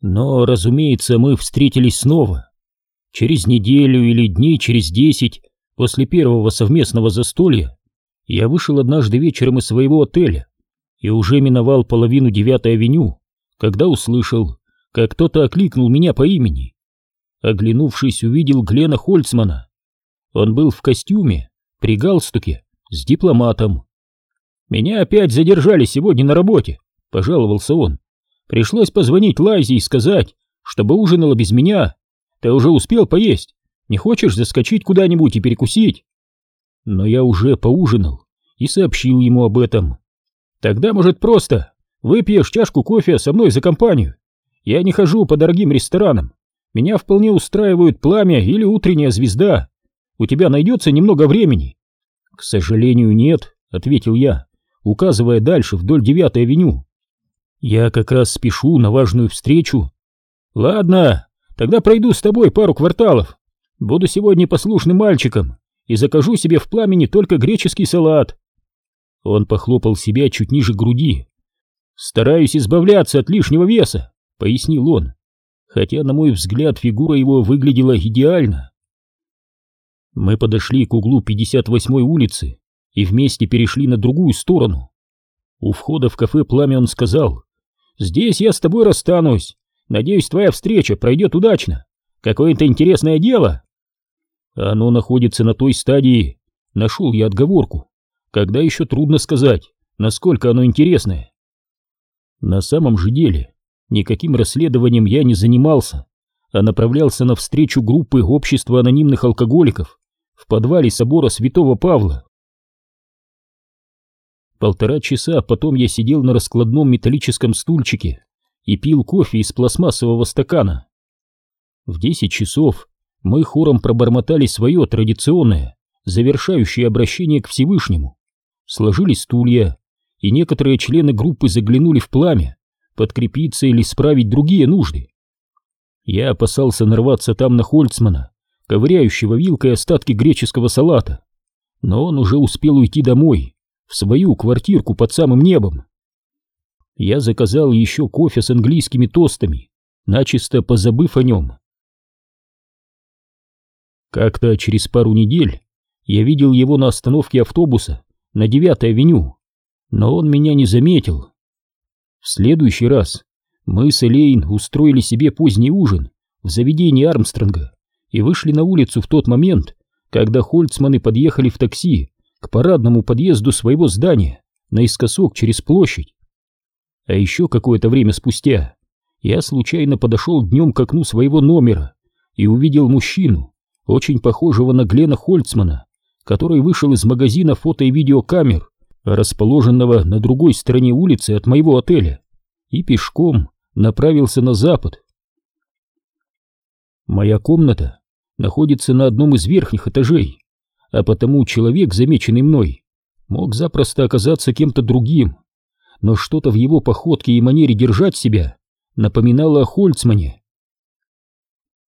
Но, разумеется, мы встретились снова. Через неделю или дней через десять после первого совместного застолья я вышел однажды вечером из своего отеля и уже миновал половину девятой авеню, когда услышал, как кто-то окликнул меня по имени. Оглянувшись, увидел Глена Хольцмана. Он был в костюме, при галстуке, с дипломатом. «Меня опять задержали сегодня на работе», — пожаловался он. «Пришлось позвонить Лайзе и сказать, чтобы ужинала без меня. Ты уже успел поесть? Не хочешь заскочить куда-нибудь и перекусить?» Но я уже поужинал и сообщил ему об этом. «Тогда, может, просто выпьешь чашку кофе со мной за компанию. Я не хожу по дорогим ресторанам. Меня вполне устраивают пламя или утренняя звезда. У тебя найдется немного времени?» «К сожалению, нет», — ответил я, указывая дальше вдоль девятой авеню. «Я как раз спешу на важную встречу». «Ладно, тогда пройду с тобой пару кварталов. Буду сегодня послушным мальчиком и закажу себе в пламени только греческий салат». Он похлопал себя чуть ниже груди. «Стараюсь избавляться от лишнего веса», — пояснил он, хотя, на мой взгляд, фигура его выглядела идеально. Мы подошли к углу 58-й улицы и вместе перешли на другую сторону. У входа в кафе «Пламя» он сказал, «Здесь я с тобой расстанусь. Надеюсь, твоя встреча пройдет удачно. Какое-то интересное дело». Оно находится на той стадии, нашел я отговорку, когда еще трудно сказать, насколько оно интересное. На самом же деле, никаким расследованием я не занимался, а направлялся на встречу группы общества анонимных алкоголиков в подвале собора Святого Павла. Полтора часа потом я сидел на раскладном металлическом стульчике и пил кофе из пластмассового стакана. В десять часов мы хором пробормотали свое традиционное, завершающее обращение к Всевышнему, сложили стулья, и некоторые члены группы заглянули в пламя, подкрепиться или справить другие нужды. Я опасался нарваться там на Хольцмана, ковыряющего вилкой остатки греческого салата, но он уже успел уйти домой, в свою квартирку под самым небом. Я заказал еще кофе с английскими тостами, начисто позабыв о нем. Как-то через пару недель я видел его на остановке автобуса на 9-й авеню, но он меня не заметил. В следующий раз мы с Элейн устроили себе поздний ужин в заведении Армстронга и вышли на улицу в тот момент, когда Хольцманы подъехали в такси к парадному подъезду своего здания наискосок через площадь. А еще какое-то время спустя я случайно подошел днем к окну своего номера и увидел мужчину, очень похожего на Глена Хольцмана, который вышел из магазина фото и видеокамер, расположенного на другой стороне улицы от моего отеля, и пешком направился на запад. Моя комната находится на одном из верхних этажей, а потому человек, замеченный мной, мог запросто оказаться кем-то другим, но что-то в его походке и манере держать себя напоминало о Хольцмане.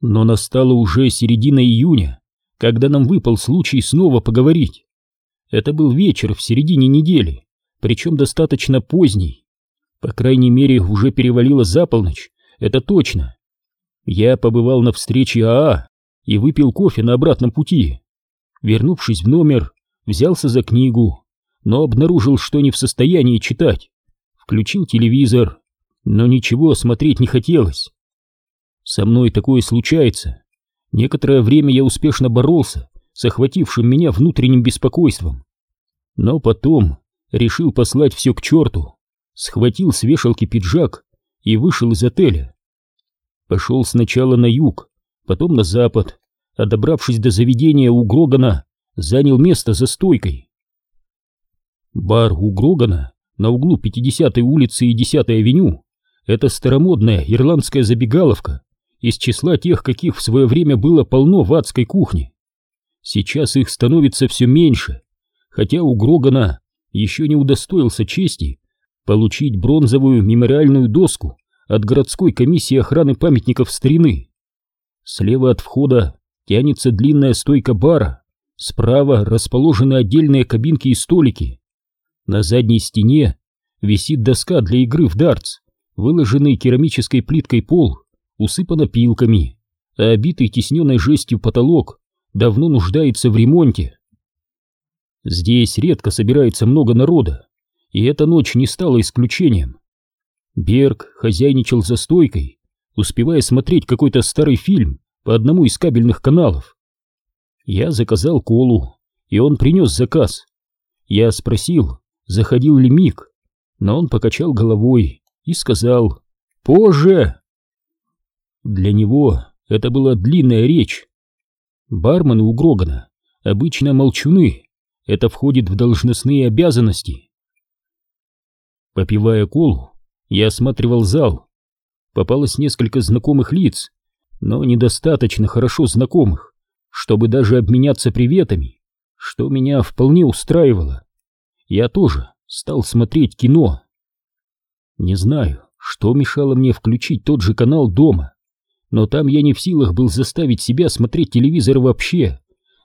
Но настала уже середина июня, когда нам выпал случай снова поговорить. Это был вечер в середине недели, причем достаточно поздний. По крайней мере, уже перевалило за полночь, это точно. Я побывал на встрече АА и выпил кофе на обратном пути. Вернувшись в номер, взялся за книгу, но обнаружил, что не в состоянии читать. Включил телевизор, но ничего смотреть не хотелось. Со мной такое случается. Некоторое время я успешно боролся с охватившим меня внутренним беспокойством. Но потом решил послать все к черту, схватил с вешалки пиджак и вышел из отеля. Пошел сначала на юг, потом на запад, а добравшись до заведения у Грогана, занял место за стойкой. Бар у Грогана на углу 50-й улицы и 10-й авеню — это старомодная ирландская забегаловка из числа тех, каких в свое время было полно в адской кухне. Сейчас их становится все меньше, хотя у Грогана еще не удостоился чести получить бронзовую мемориальную доску от городской комиссии охраны памятников старины. Слева от входа тянется длинная стойка бара, справа расположены отдельные кабинки и столики. На задней стене висит доска для игры в дартс, Выложенный керамической плиткой пол усыпан опилками, а обитый тесненной жестью потолок давно нуждается в ремонте. Здесь редко собирается много народа, и эта ночь не стала исключением. Берг хозяйничал за стойкой, успевая смотреть какой-то старый фильм по одному из кабельных каналов. Я заказал колу, и он принес заказ. Я спросил, заходил ли Мик, но он покачал головой и сказал «Позже». Для него это была длинная речь. Бармены у Грогана обычно молчуны, это входит в должностные обязанности. Попивая колу, я осматривал зал. Попалось несколько знакомых лиц, но недостаточно хорошо знакомых, чтобы даже обменяться приветами, что меня вполне устраивало. Я тоже стал смотреть кино. Не знаю, что мешало мне включить тот же канал дома, но там я не в силах был заставить себя смотреть телевизор вообще.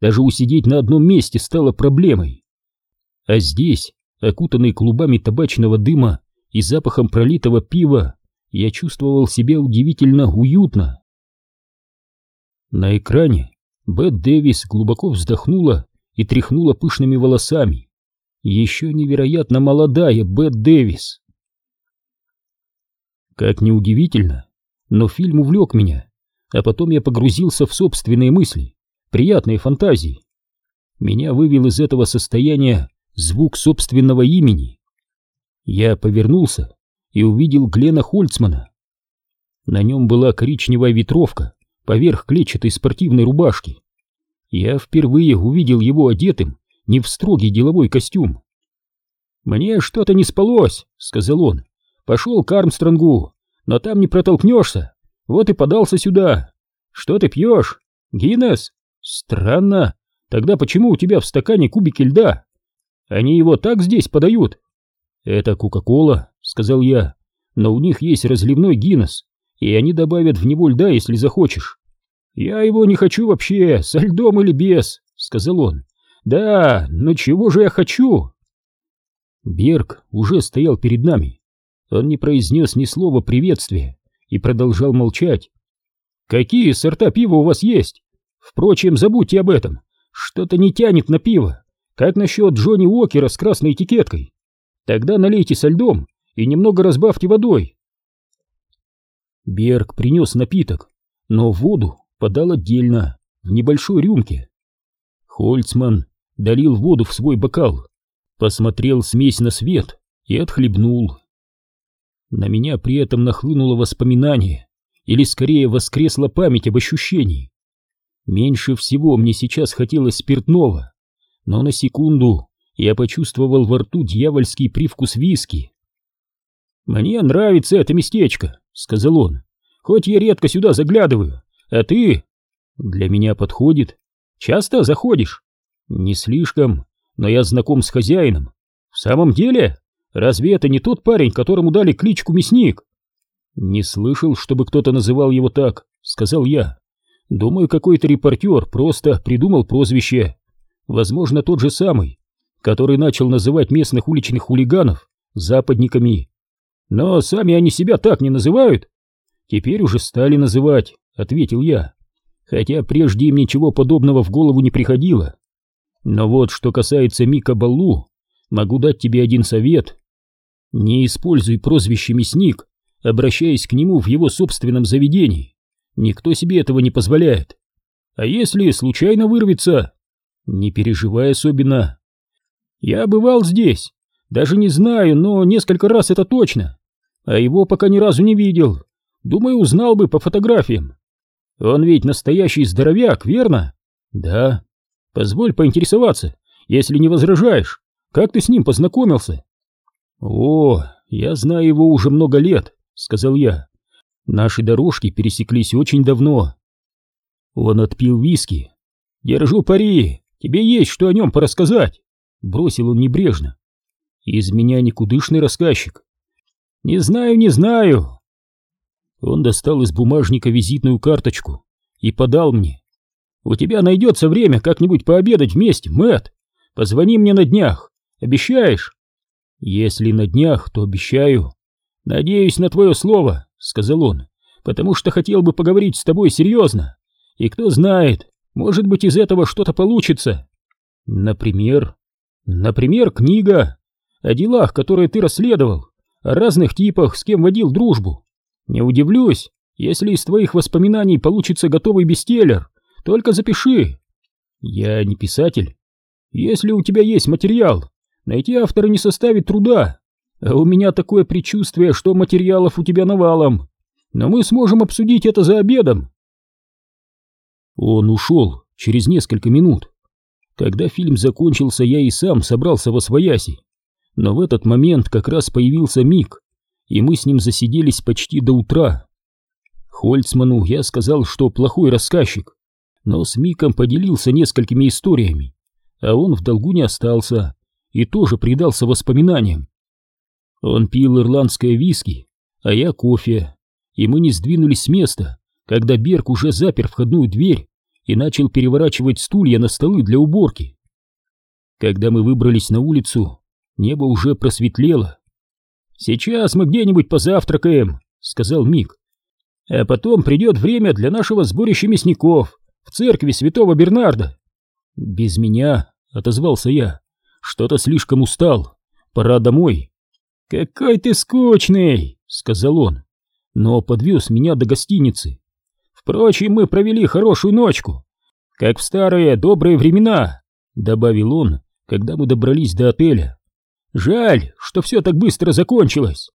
Даже усидеть на одном месте стало проблемой. А здесь, окутанный клубами табачного дыма и запахом пролитого пива, я чувствовал себя удивительно уютно. На экране Бет Дэвис глубоко вздохнула и тряхнула пышными волосами. Еще невероятно молодая Бет Дэвис. Как неудивительно, но фильм увлек меня, а потом я погрузился в собственные мысли, приятные фантазии. Меня вывел из этого состояния звук собственного имени. Я повернулся и увидел Глена Хольцмана. На нем была коричневая ветровка поверх клетчатой спортивной рубашки. Я впервые увидел его одетым не в строгий деловой костюм. «Мне что-то не спалось», — сказал он. «Пошел к Армстронгу, но там не протолкнешься. Вот и подался сюда. Что ты пьешь? Гиннес? Странно. Тогда почему у тебя в стакане кубики льда? Они его так здесь подают?» «Это Кока-Кола», — сказал я, — «но у них есть разливной Гиннес, и они добавят в него льда, если захочешь». «Я его не хочу вообще, со льдом или без», — сказал он. «Да, но чего же я хочу?» Берг уже стоял перед нами. Он не произнес ни слова приветствия и продолжал молчать. «Какие сорта пива у вас есть? Впрочем, забудьте об этом. Что-то не тянет на пиво. Как насчет Джонни Уокера с красной этикеткой? Тогда налейте со льдом и немного разбавьте водой». Берг принес напиток, но воду подал отдельно, в небольшой рюмке. Хольцман долил воду в свой бокал, посмотрел смесь на свет и отхлебнул. На меня при этом нахлынуло воспоминание, или скорее воскресла память об ощущении. Меньше всего мне сейчас хотелось спиртного, но на секунду я почувствовал во рту дьявольский привкус виски. «Мне нравится это местечко», — сказал он, — «хоть я редко сюда заглядываю, а ты...» «Для меня подходит. Часто заходишь?» «Не слишком, но я знаком с хозяином. В самом деле, разве это не тот парень, которому дали кличку Мясник?» «Не слышал, чтобы кто-то называл его так», — сказал я. «Думаю, какой-то репортер просто придумал прозвище. Возможно, тот же самый, который начал называть местных уличных хулиганов западниками. Но сами они себя так не называют. Теперь уже стали называть, ответил я, хотя прежде им ничего подобного в голову не приходило. Но вот что касается Мика Баллу, могу дать тебе один совет. Не используй прозвище «Мясник», обращаясь к нему в его собственном заведении. Никто себе этого не позволяет. А если случайно вырвется, не переживай особенно. Я бывал здесь, даже не знаю, но несколько раз это точно. А его пока ни разу не видел. Думаю, узнал бы по фотографиям. Он ведь настоящий здоровяк, верно? Да. Позволь поинтересоваться, если не возражаешь, как ты с ним познакомился? О, я знаю его уже много лет, сказал я. Наши дорожки пересеклись очень давно. Он отпил виски. Держу пари, тебе есть что о нем порассказать, бросил он небрежно. Из меня никудышный рассказчик. Не знаю, не знаю, он достал из бумажника визитную карточку и подал мне. «У тебя найдется время как-нибудь пообедать вместе, Мэтт. Позвони мне на днях. Обещаешь?» «Если на днях, то обещаю. «Надеюсь на твое слово», — сказал он, — «потому что хотел бы поговорить с тобой серьезно. И кто знает, может быть, из этого что-то получится. Например, например, книга о делах, которые ты расследовал, о разных типах, с кем водил дружбу. Не удивлюсь, если из твоих воспоминаний получится готовый бестселлер. Только запиши. Я не писатель. Если у тебя есть материал, найти автора не составит труда. А у меня такое предчувствие, что материалов у тебя навалом. Но мы сможем обсудить это за обедом. Он ушел через несколько минут. Когда фильм закончился, я и сам собрался во свояси. Но в этот момент как раз появился Мик, и мы с ним засиделись почти до утра. Хольцману я сказал, что плохой рассказчик, но с Миком поделился несколькими историями, а он в долгу не остался и тоже предался воспоминаниям. Он пил ирландское виски, а я кофе, и мы не сдвинулись с места, когда Берг уже запер входную дверь и начал переворачивать стулья на столы для уборки. Когда мы выбрались на улицу, небо уже просветлело. «Сейчас мы где-нибудь позавтракаем», — сказал Мик. «А потом придет время для нашего сборища мясников в церкви святого Бернарда». «Без меня», — отозвался я, — «что-то слишком устал. Пора домой». «Какой ты скучный», — сказал он, но подвез меня до гостиницы. Впрочем, мы провели хорошую ночку, как в старые добрые времена, добавил он, когда мы добрались до отеля. Жаль, что все так быстро закончилось.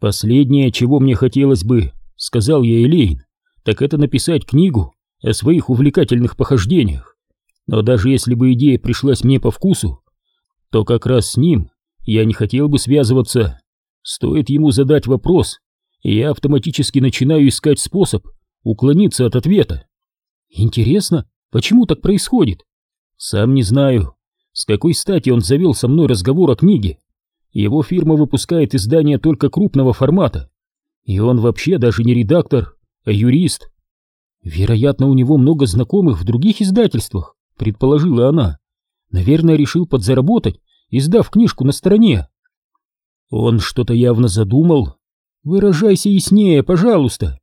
Последнее, чего мне хотелось бы, сказал я Элейн, так это написать книгу о своих увлекательных похождениях. Но даже если бы идея пришлась мне по вкусу, то как раз с ним я не хотел бы связываться. Стоит ему задать вопрос, и я автоматически начинаю искать способ уклониться от ответа. Интересно, почему так происходит? Сам не знаю. С какой стати он завел со мной разговор о книге? Его фирма выпускает издания только крупного формата. И он вообще даже не редактор, а юрист. Вероятно, у него много знакомых в других издательствах, предположила она. Наверное, решил подзаработать, издав книжку на стороне. Он что-то явно задумал, Выражайся яснее, пожалуйста.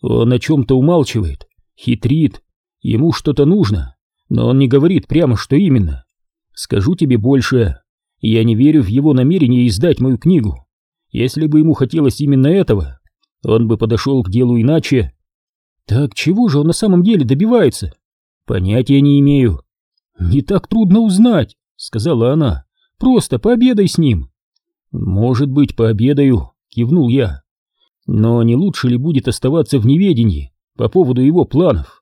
Он о чем-то умалчивает, хитрит, ему что-то нужно, но он не говорит прямо, что именно. Скажу тебе больше, я не верю в его намерение издать мою книгу. Если бы ему хотелось именно этого, он бы подошел к делу иначе. Так чего же он на самом деле добивается? Понятия не имею. Не так трудно узнать, сказала она. Просто пообедай с ним. Может быть, пообедаю, кивнул я. Но не лучше ли будет оставаться в неведении по поводу его планов?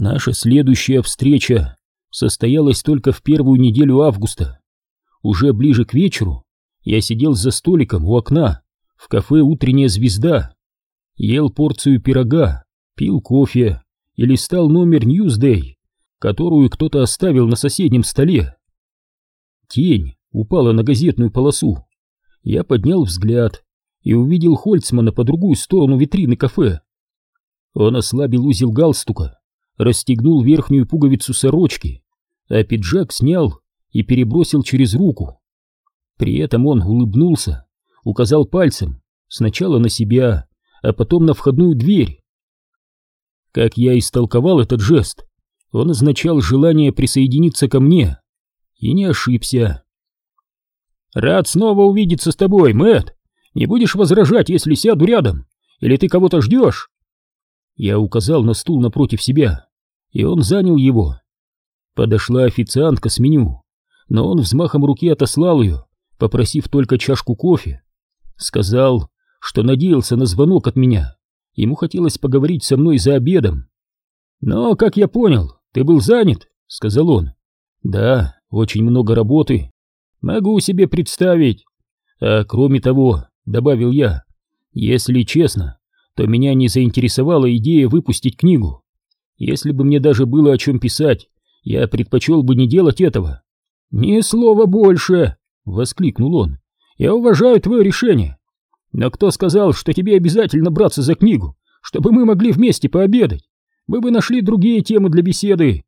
Наша следующая встреча состоялась только в первую неделю августа. Уже ближе к вечеру я сидел за столиком у окна в кафе «Утренняя звезда», ел порцию пирога, пил кофе и листал номер Newsday, которую кто-то оставил на соседнем столе. Тень упала на газетную полосу. Я поднял взгляд и увидел Хольцмана по другую сторону витрины кафе. Он ослабил узел галстука, расстегнул верхнюю пуговицу сорочки, а пиджак снял и перебросил через руку. При этом он улыбнулся, указал пальцем сначала на себя, а потом на входную дверь. Как я истолковал этот жест, он означал желание присоединиться ко мне. И не ошибся. «Рад снова увидеться с тобой, Мэтт. Не будешь возражать, если сяду рядом? Или ты кого-то ждешь?» Я указал на стул напротив себя, и он занял его. Подошла официантка с меню, но он взмахом руки отослал ее, попросив только чашку кофе. Сказал, что надеялся на звонок от меня. Ему хотелось поговорить со мной за обедом. «Но, как я понял, ты был занят», — сказал он. «Да, очень много работы. Могу себе представить. А кроме того, добавил я, если честно, то меня не заинтересовала идея выпустить книгу. Если бы мне даже было о чем писать, я предпочел бы не делать этого. Ни слова больше, воскликнул он. Я уважаю твое решение. Но кто сказал, что тебе обязательно браться за книгу, чтобы мы могли вместе пообедать? Мы бы нашли другие темы для беседы.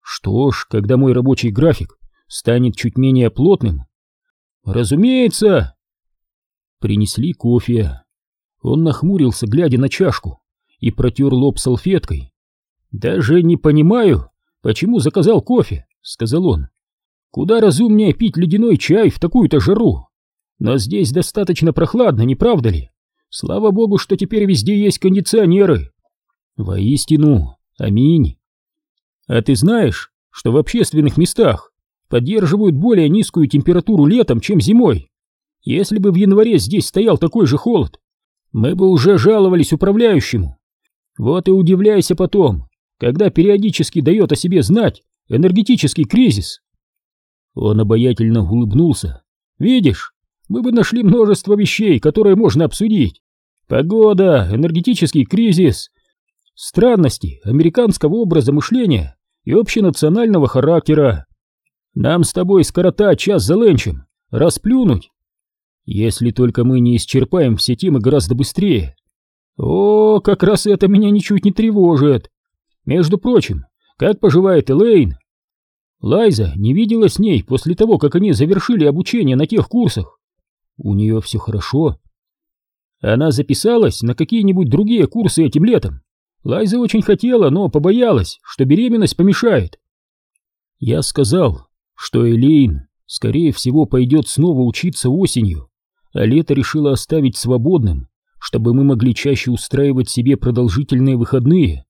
Что ж, когда мой рабочий график станет чуть менее плотным. Разумеется. Принесли кофе. Он нахмурился, глядя на чашку, и протер лоб салфеткой. «Даже не понимаю, почему заказал кофе», — сказал он. «Куда разумнее пить ледяной чай в такую-то жару? Но здесь достаточно прохладно, не правда ли? Слава богу, что теперь везде есть кондиционеры». «Воистину, аминь». «А ты знаешь, что в общественных местах поддерживают более низкую температуру летом, чем зимой? Если бы в январе здесь стоял такой же холод, мы бы уже жаловались управляющему. Вот и удивляйся потом, когда периодически дает о себе знать энергетический кризис. Он обаятельно улыбнулся. Видишь, мы бы нашли множество вещей, которые можно обсудить. Погода, энергетический кризис, странности американского образа мышления и общенационального характера. Нам с тобой скоротать час за ленчем, расплюнуть. Если только мы не исчерпаем все темы гораздо быстрее. О, как раз это меня ничуть не тревожит. Между прочим, как поживает Элейн? Лайза не видела с ней после того, как они завершили обучение на тех курсах. У нее все хорошо. Она записалась на какие-нибудь другие курсы этим летом. Лайза очень хотела, но побоялась, что беременность помешает. Я сказал, что Элейн, скорее всего, пойдет снова учиться осенью а лето решила оставить свободным, чтобы мы могли чаще устраивать себе продолжительные выходные.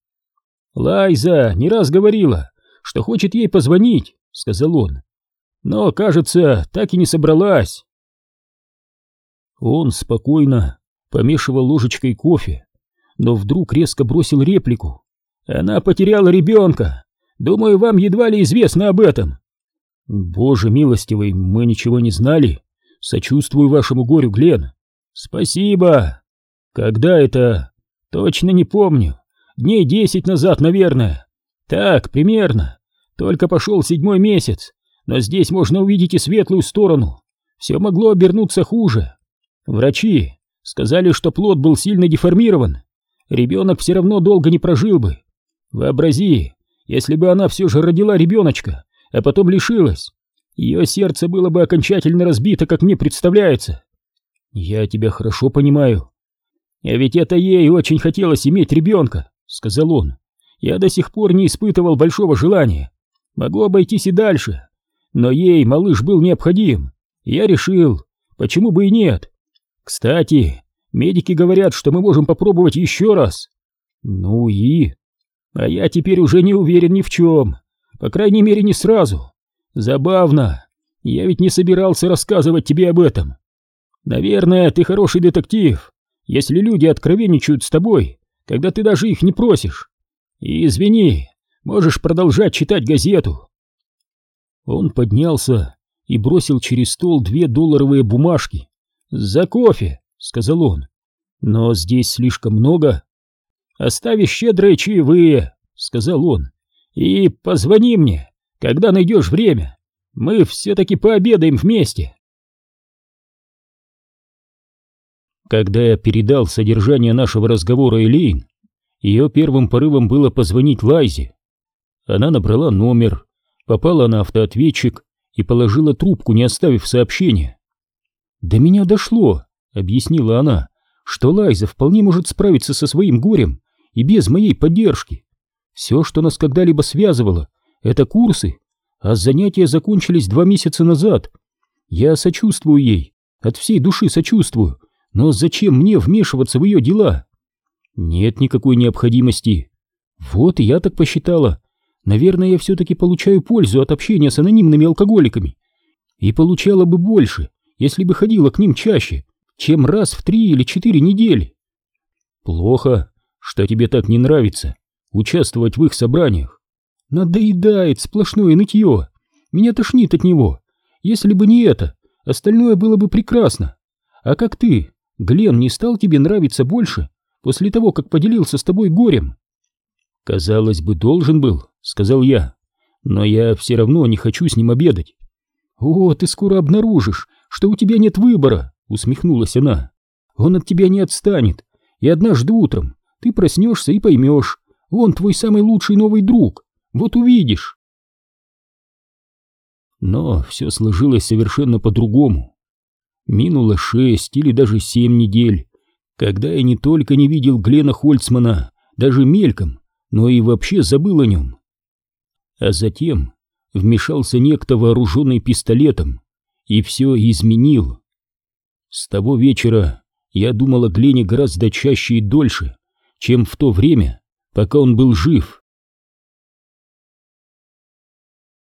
«Лайза не раз говорила, что хочет ей позвонить», — сказал он. «Но, кажется, так и не собралась». Он спокойно помешивал ложечкой кофе, но вдруг резко бросил реплику. «Она потеряла ребенка. Думаю, вам едва ли известно об этом». «Боже милостивый, мы ничего не знали», Сочувствую вашему горю, Глен. Спасибо. Когда это? Точно не помню. Дней десять назад, наверное. Так, примерно. Только пошел седьмой месяц, но здесь можно увидеть и светлую сторону. Все могло обернуться хуже. Врачи сказали, что плод был сильно деформирован. Ребенок все равно долго не прожил бы. Вообрази, если бы она все же родила ребеночка, а потом лишилась, ее сердце было бы окончательно разбито, как мне представляется. Я тебя хорошо понимаю. А ведь это ей очень хотелось иметь ребенка, сказал он. Я до сих пор не испытывал большого желания. Могу обойтись и дальше. Но ей малыш был необходим. Я решил, почему бы и нет. Кстати, медики говорят, что мы можем попробовать еще раз. Ну и... А я теперь уже не уверен ни в чем. По крайней мере, не сразу. Забавно. Я ведь не собирался рассказывать тебе об этом. Наверное, ты хороший детектив, если люди откровенничают с тобой, когда ты даже их не просишь. И извини, можешь продолжать читать газету. Он поднялся и бросил через стол две долларовые бумажки. «За кофе», — сказал он. «Но здесь слишком много». «Остави щедрые чаевые», — сказал он. «И позвони мне, когда найдешь время, мы все-таки пообедаем вместе. Когда я передал содержание нашего разговора Элейн, ее первым порывом было позвонить Лайзе. Она набрала номер, попала на автоответчик и положила трубку, не оставив сообщения. «До меня дошло», — объяснила она, — «что Лайза вполне может справиться со своим горем и без моей поддержки. Все, что нас когда-либо связывало, это курсы, а занятия закончились два месяца назад. Я сочувствую ей, от всей души сочувствую, но зачем мне вмешиваться в ее дела? Нет никакой необходимости. Вот и я так посчитала. Наверное, я все-таки получаю пользу от общения с анонимными алкоголиками. И получала бы больше, если бы ходила к ним чаще, чем раз в три или четыре недели. Плохо, что тебе так не нравится участвовать в их собраниях. Надоедает сплошное нытье. Меня тошнит от него. Если бы не это, остальное было бы прекрасно. А как ты, Глен, не стал тебе нравиться больше после того, как поделился с тобой горем? Казалось бы, должен был, сказал я. Но я все равно не хочу с ним обедать. О, ты скоро обнаружишь, что у тебя нет выбора, усмехнулась она. Он от тебя не отстанет. И однажды утром ты проснешься и поймешь, он твой самый лучший новый друг. Вот увидишь. Но все сложилось совершенно по-другому. Минуло шесть или даже семь недель, когда я не только не видел Глена Хольцмана, даже мельком, но и вообще забыл о нем. А затем вмешался некто вооруженный пистолетом и все изменил. С того вечера я думал о Глене гораздо чаще и дольше, чем в то время, пока он был жив.